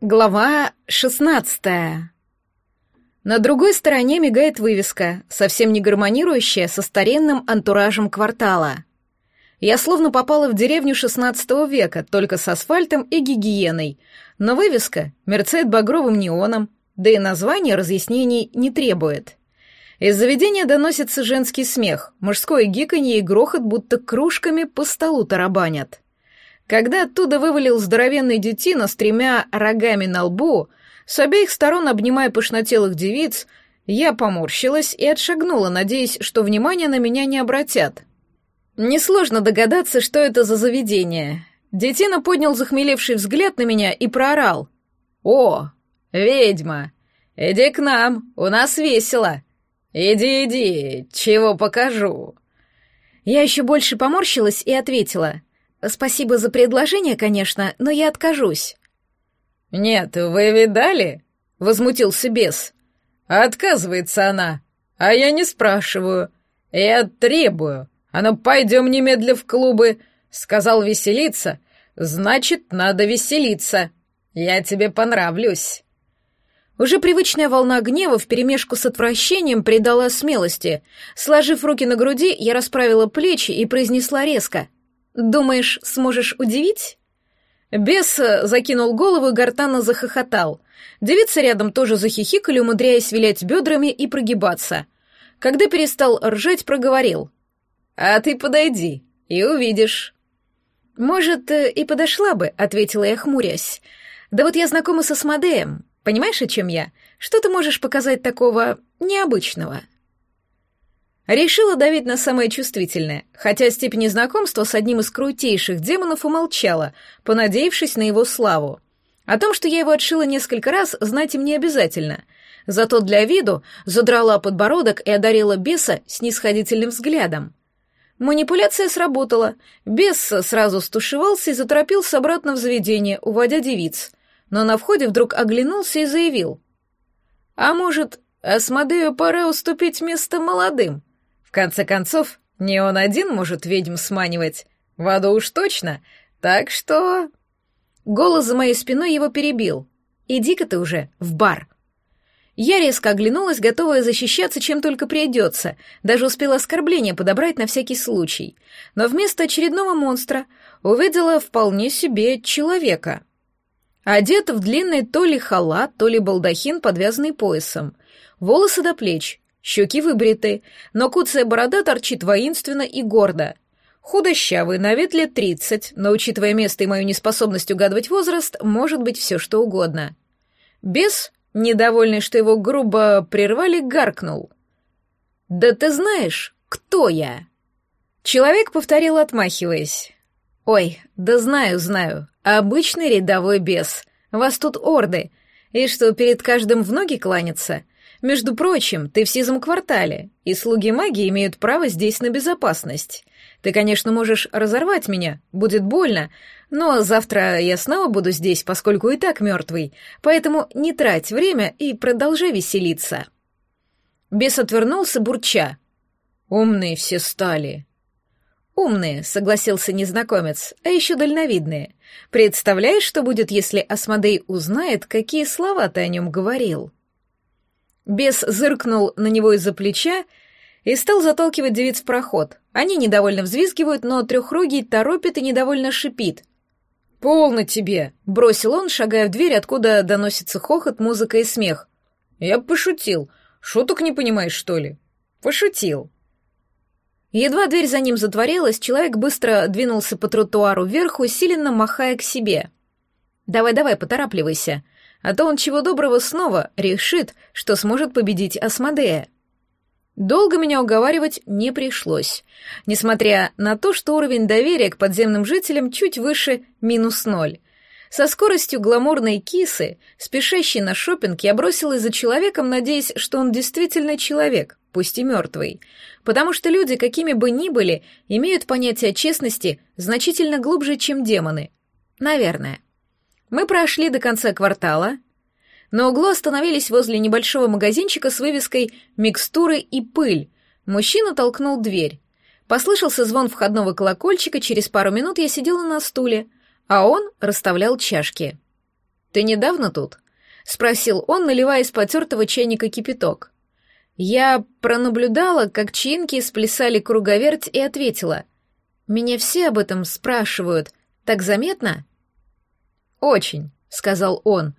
Глава шестнадцатая. На другой стороне мигает вывеска, совсем не гармонирующая со старинным антуражем квартала. Я словно попала в деревню шестнадцатого века, только с асфальтом и гигиеной, но вывеска мерцает багровым неоном, да и название разъяснений не требует. Из заведения доносится женский смех, мужское гиканье и грохот, будто кружками по столу тарабанят. Когда оттуда вывалил здоровенный детина с тремя рогами на лбу, с обеих сторон обнимая пышнотелых девиц, я поморщилась и отшагнула, надеясь, что внимание на меня не обратят. Несложно догадаться, что это за заведение. Детина поднял захмелевший взгляд на меня и проорал. «О, ведьма! Иди к нам, у нас весело! Иди, иди, чего покажу!» Я еще больше поморщилась и ответила — «Спасибо за предложение, конечно, но я откажусь». «Нет, вы видали?» — возмутился бес. «Отказывается она, а я не спрашиваю. Я требую. А ну, пойдем немедля в клубы. Сказал веселиться, значит, надо веселиться. Я тебе понравлюсь». Уже привычная волна гнева вперемешку с отвращением придала смелости. Сложив руки на груди, я расправила плечи и произнесла резко — «Думаешь, сможешь удивить?» Бес э, закинул голову и гортанно захохотал. Девицы рядом тоже захихикали, умудряясь вилять бедрами и прогибаться. Когда перестал ржать, проговорил. «А ты подойди и увидишь». «Может, э, и подошла бы», — ответила я, хмурясь. «Да вот я знакома со Смодеем. Понимаешь, о чем я? Что ты можешь показать такого необычного?» Решила давить на самое чувствительное, хотя степени знакомства с одним из крутейших демонов умолчала, понадеявшись на его славу. О том, что я его отшила несколько раз, знать им не обязательно. Зато для виду задрала подбородок и одарила беса снисходительным взглядом. Манипуляция сработала. Бес сразу стушевался и заторопился обратно в заведение, уводя девиц. Но на входе вдруг оглянулся и заявил. «А может, Асмодею пора уступить место молодым?» В конце концов, не он один может ведьм сманивать. В аду уж точно. Так что... Голос за моей спиной его перебил. «Иди-ка ты уже в бар». Я резко оглянулась, готовая защищаться, чем только придется, даже успела оскорбление подобрать на всякий случай. Но вместо очередного монстра увидела вполне себе человека. Одет в длинный то ли халат, то ли балдахин, подвязанный поясом. Волосы до плеч, Щеки выбриты, но куцая борода торчит воинственно и гордо. Худощавый, на вид лет тридцать, но, учитывая место и мою неспособность угадывать возраст, может быть все что угодно. Бес, недовольный, что его грубо прервали, гаркнул. «Да ты знаешь, кто я?» Человек повторил, отмахиваясь. «Ой, да знаю, знаю. Обычный рядовой бес. Вас тут орды. И что, перед каждым в ноги кланяться? Между прочим, ты в сизом квартале, и слуги магии имеют право здесь на безопасность. Ты, конечно, можешь разорвать меня, будет больно, но завтра я снова буду здесь, поскольку и так мертвый, поэтому не трать время и продолжай веселиться». Бес отвернулся, бурча. «Умные все стали». «Умные», — согласился незнакомец, — «а еще дальновидные. Представляешь, что будет, если Асмодей узнает, какие слова ты о нем говорил?» Бес зыркнул на него из-за плеча и стал заталкивать девиц в проход. Они недовольно взвизгивают, но трехрогий торопит и недовольно шипит. «Полно тебе!» — бросил он, шагая в дверь, откуда доносится хохот, музыка и смех. «Я пошутил. Шуток не понимаешь, что ли?» «Пошутил». Едва дверь за ним затворилась, человек быстро двинулся по тротуару вверх, усиленно махая к себе. «Давай-давай, поторапливайся», а то он чего доброго снова решит, что сможет победить Асмодея. Долго меня уговаривать не пришлось, несмотря на то, что уровень доверия к подземным жителям чуть выше минус ноль. Со скоростью гламурной кисы, спешащей на шопинг, я бросилась за человеком, надеясь, что он действительно человек, пусть и мертвый. Потому что люди, какими бы ни были, имеют понятие честности значительно глубже, чем демоны. Наверное. Мы прошли до конца квартала. На углу остановились возле небольшого магазинчика с вывеской «Микстуры и пыль». Мужчина толкнул дверь. Послышался звон входного колокольчика, через пару минут я сидела на стуле, а он расставлял чашки. Ты недавно тут?» — спросил он, наливая из потертого чайника кипяток. Я пронаблюдала, как чинки сплясали круговерть и ответила. «Меня все об этом спрашивают. Так заметно?» «Очень», — сказал он.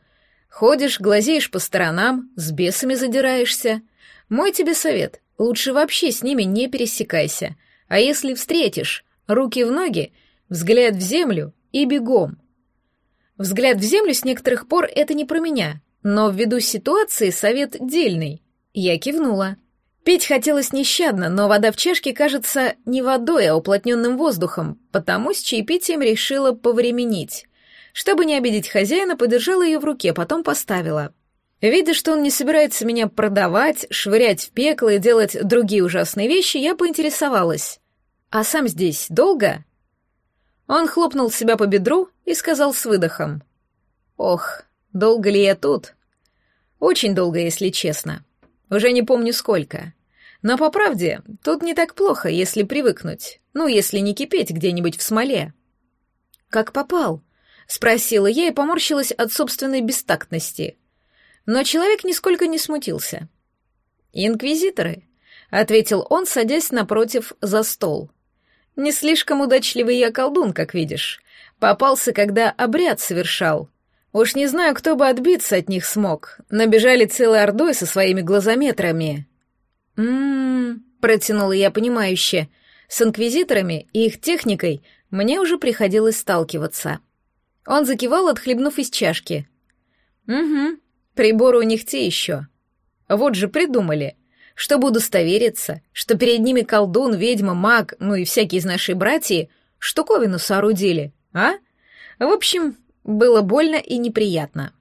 «Ходишь, глазеешь по сторонам, с бесами задираешься. Мой тебе совет, лучше вообще с ними не пересекайся. А если встретишь, руки в ноги, взгляд в землю и бегом. Взгляд в землю с некоторых пор это не про меня, но ввиду ситуации совет дельный. Я кивнула. Пить хотелось нещадно, но вода в чашке кажется не водой, а уплотненным воздухом, потому с чаепитием решила повременить. Чтобы не обидеть хозяина, подержала ее в руке, потом поставила. Видя, что он не собирается меня продавать, швырять в пекло и делать другие ужасные вещи, я поинтересовалась. «А сам здесь долго?» Он хлопнул себя по бедру и сказал с выдохом. «Ох, долго ли я тут?» «Очень долго, если честно. Уже не помню сколько. Но по правде, тут не так плохо, если привыкнуть. Ну, если не кипеть где-нибудь в смоле». «Как попал?» — спросила я и поморщилась от собственной бестактности. Но человек нисколько не смутился. «Инквизиторы», — ответил он, садясь напротив за стол. Не слишком удачливый я колдун, как видишь. Попался, когда обряд совершал. Уж не знаю, кто бы отбиться от них смог. Набежали целой ордой со своими глазометрами. «М-м-м», протянула я понимающе. С инквизиторами и их техникой мне уже приходилось сталкиваться. Он закивал, отхлебнув из чашки. «Угу, приборы у них те еще. Вот же придумали чтобы удостовериться, что перед ними колдун, ведьма, маг, ну и всякие из нашей братьи штуковину соорудили, а? В общем, было больно и неприятно.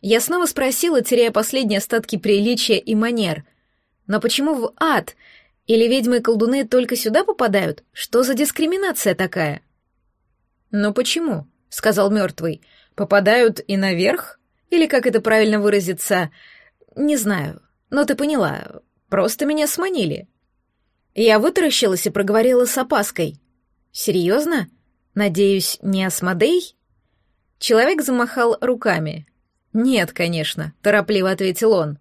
Я снова спросила, теряя последние остатки приличия и манер. Но почему в ад? Или ведьмы и колдуны только сюда попадают? Что за дискриминация такая? Ну почему? Сказал мертвый. Попадают и наверх? Или как это правильно выразиться? Не знаю. Но ты поняла. Просто меня сманили. Я вытаращилась и проговорила с опаской. «Серьезно? Надеюсь, не Асмодей?» Человек замахал руками. «Нет, конечно», — торопливо ответил он.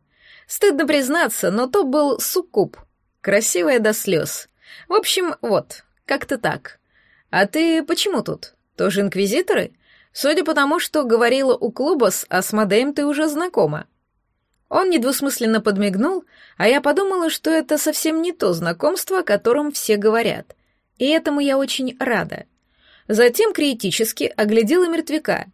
«Стыдно признаться, но то был суккуб. Красивая до слез. В общем, вот, как-то так. А ты почему тут? Тоже инквизиторы? Судя по тому, что говорила у клуба с Асмодеем, ты уже знакома». Он недвусмысленно подмигнул, а я подумала, что это совсем не то знакомство, о котором все говорят. И этому я очень рада. Затем критически оглядела мертвяка.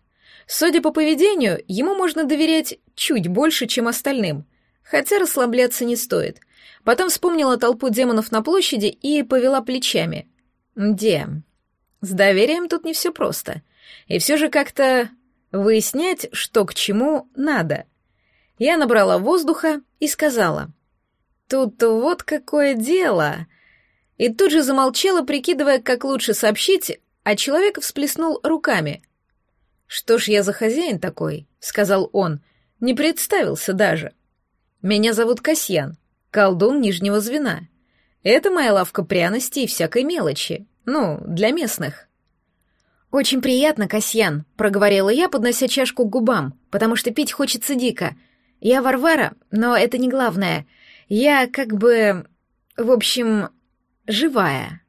Судя по поведению, ему можно доверять чуть больше, чем остальным, хотя расслабляться не стоит. Потом вспомнила толпу демонов на площади и повела плечами. Де, с доверием тут не все просто. И все же как-то выяснять, что к чему, надо. Я набрала воздуха и сказала. «Тут вот какое дело!» И тут же замолчала, прикидывая, как лучше сообщить, а человек всплеснул руками. «Что ж я за хозяин такой?» — сказал он. «Не представился даже. Меня зовут Касьян, колдун нижнего звена. Это моя лавка пряностей и всякой мелочи. Ну, для местных». «Очень приятно, Касьян», — проговорила я, поднося чашку к губам, потому что пить хочется дико — я Варвара, но это не главное. Я как бы... В общем, живая.